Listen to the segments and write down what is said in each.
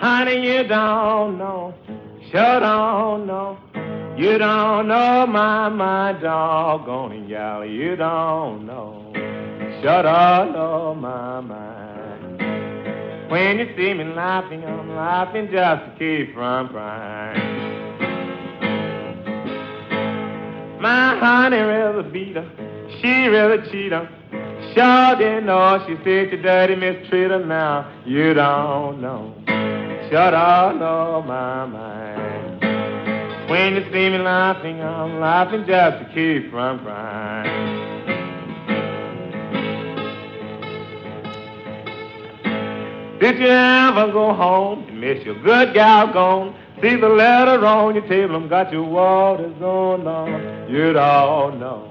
Honey, you don't know, sure don't know. You don't know my, my doggone gal. You don't know, sure don't know my, my. When you see me laughing, I'm laughing just to keep from crying. My honey really beat her, she really cheat her. Sure didn't know she said you dirty mistreater now. You don't know, sure don't know my mind. When you see me laughing, I'm laughing just to keep from crying. Did you ever go home and miss your good gal gone? See the letter on your table I'm got your waters on on. You don't know,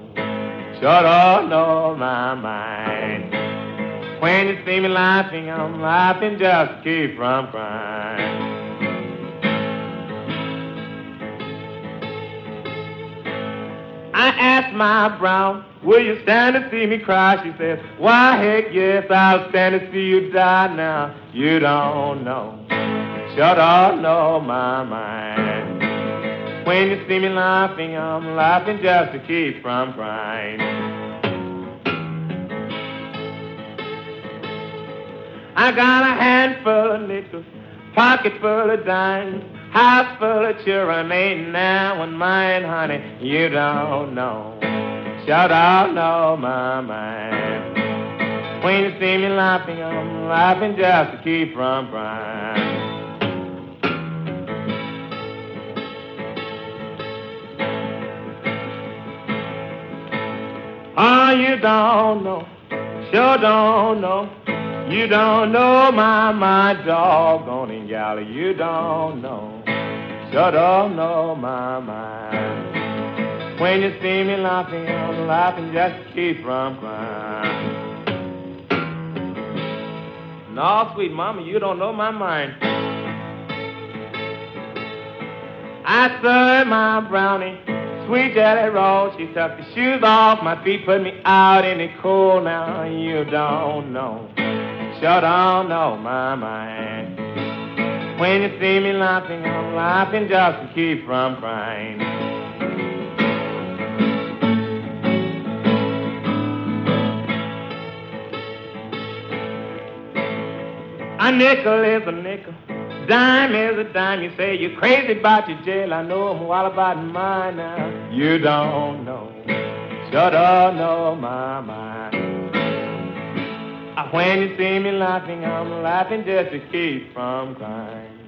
sure don't know my mind. When you see me laughing, I'm laughing just to keep from crying. I asked my brown, will you stand to see me cry? She said, why heck yes, I'll stand to see you die now. You don't know, sure don't know my mind. When you see me laughing, I'm laughing just to keep from crying. I got a handful of nickels, pocket full of dimes. House full of children, ain't now one mine, honey. You don't know, sure don't know my mind. When you see me laughing, I'm laughing just to keep from crying. Oh, you don't know, sure don't know. You don't know my, my doggone gal. You don't know, sure don't know my mind. When you see me laughing, I'm laughing just keep from crying. No, sweet mama, you don't know my mind. I served my brownie, sweet jelly roll. She took the shoes off my feet, put me out in the cold. Now you don't know sure don't know my mind. When you see me laughing, I'm laughing just to keep from crying. A nickel is a nickel, dime is a dime. You say you're crazy about your jail. I know I'm wild about mine now. You don't know, sure don't know my mind. When you see me laughing, I'm laughing just to keep from crying.